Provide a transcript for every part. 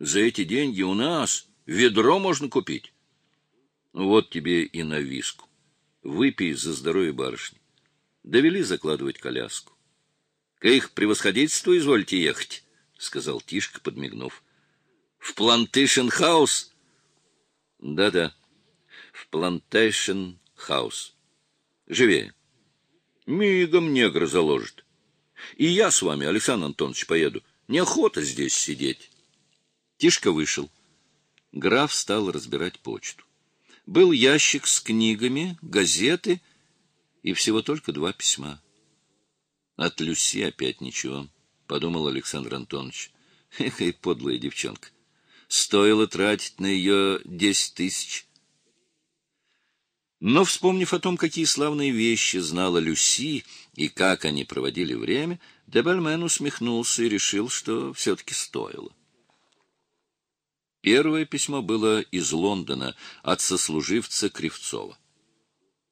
За эти деньги у нас ведро можно купить. Вот тебе и на виску. Выпей за здоровье барышни. Да вели закладывать коляску. К их превосходительству извольте ехать, — сказал Тишка, подмигнув. — В Плантейшн-хаус? Да — Да-да, в Плантейшн-хаус. Живее. Мигом негра заложит. И я с вами, Александр Антонович, поеду. Неохота здесь сидеть. Тишка вышел. Граф стал разбирать почту. Был ящик с книгами, газеты и всего только два письма. От Люси опять ничего, — подумал Александр Антонович. Эх, и подлая девчонка. Стоило тратить на ее десять тысяч. Но, вспомнив о том, какие славные вещи знала Люси и как они проводили время, Дебальмен усмехнулся и решил, что все-таки стоило. Первое письмо было из Лондона от сослуживца Кривцова.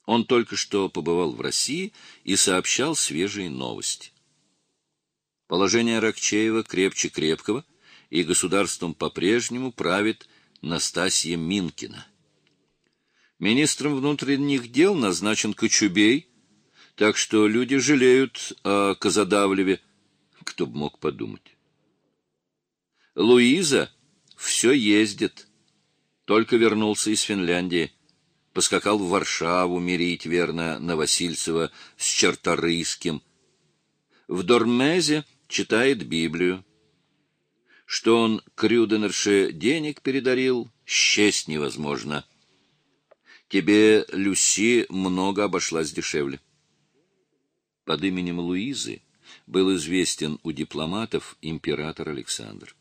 Он только что побывал в России и сообщал свежие новости. Положение Рокчеева крепче крепкого, и государством по-прежнему правит Настасья Минкина. Министром внутренних дел назначен Кочубей, так что люди жалеют о Казадавлеве, кто бы мог подумать. Луиза все ездит. Только вернулся из Финляндии. Поскакал в Варшаву мирить, верно, Новосильцева с Черторийским. В Дормезе читает Библию. Что он Крюденерше денег передарил, счесть невозможно. Тебе, Люси, много обошлась дешевле. Под именем Луизы был известен у дипломатов император Александр.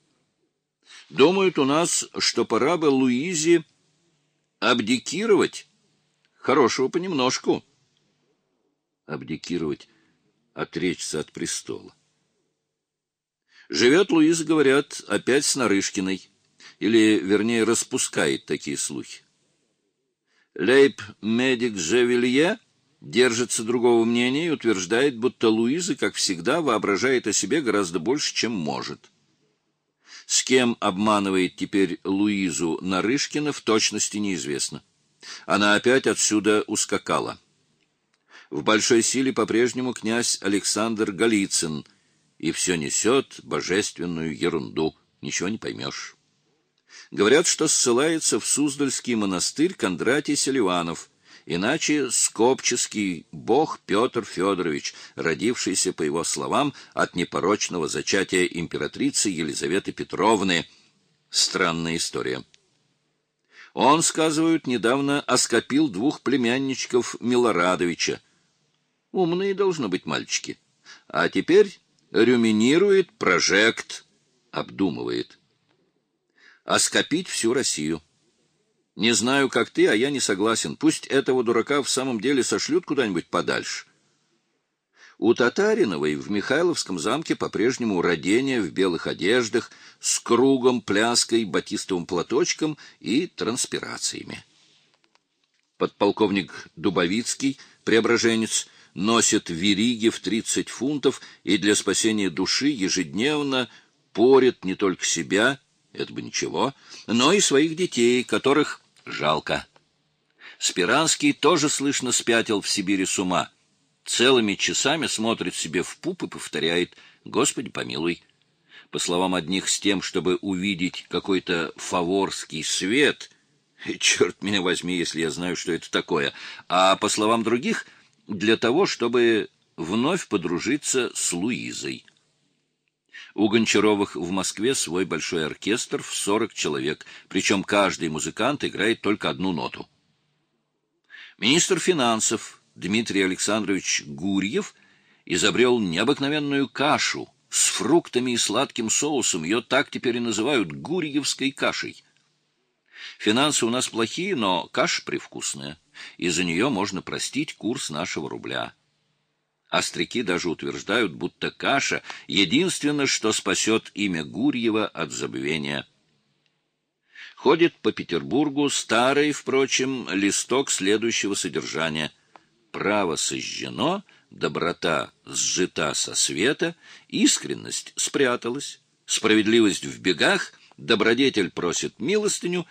Думают у нас, что пора бы Луизе абдикировать. Хорошего понемножку. Абдикировать, отречься от престола. Живет Луиза, говорят, опять с Нарышкиной. Или, вернее, распускает такие слухи. Лейб-медик Жевелье держится другого мнения и утверждает, будто Луиза, как всегда, воображает о себе гораздо больше, чем может. С кем обманывает теперь Луизу Нарышкина, в точности неизвестно. Она опять отсюда ускакала. В большой силе по-прежнему князь Александр Голицын, и все несет божественную ерунду, ничего не поймешь. Говорят, что ссылается в Суздальский монастырь Кондратий Селиванов — иначе скопческий бог Петр Федорович, родившийся, по его словам, от непорочного зачатия императрицы Елизаветы Петровны. Странная история. Он, сказывают, недавно оскопил двух племянничков Милорадовича. Умные должны быть мальчики. А теперь рюминирует прожект, обдумывает. Оскопить всю Россию. Не знаю, как ты, а я не согласен. Пусть этого дурака в самом деле сошлют куда-нибудь подальше. У Татариновой в Михайловском замке по-прежнему родение в белых одеждах, с кругом, пляской, батистовым платочком и транспирациями. Подполковник Дубовицкий, преображенец, носит вериги в 30 фунтов и для спасения души ежедневно порит не только себя, это бы ничего, но и своих детей, которых Жалко. Спиранский тоже, слышно, спятил в Сибири с ума. Целыми часами смотрит себе в пуп и повторяет «Господи, помилуй». По словам одних, с тем, чтобы увидеть какой-то фаворский свет, черт меня возьми, если я знаю, что это такое, а по словам других, для того, чтобы вновь подружиться с Луизой. У Гончаровых в Москве свой большой оркестр в 40 человек, причем каждый музыкант играет только одну ноту. Министр финансов Дмитрий Александрович Гурьев изобрел необыкновенную кашу с фруктами и сладким соусом. Ее так теперь и называют гурьевской кашей. Финансы у нас плохие, но каша привкусная. Из-за нее можно простить курс нашего рубля. Остряки даже утверждают, будто каша — единственное, что спасет имя Гурьева от забвения. Ходит по Петербургу старый, впрочем, листок следующего содержания. «Право сожжено, доброта сжита со света, искренность спряталась, справедливость в бегах, добродетель просит милостыню,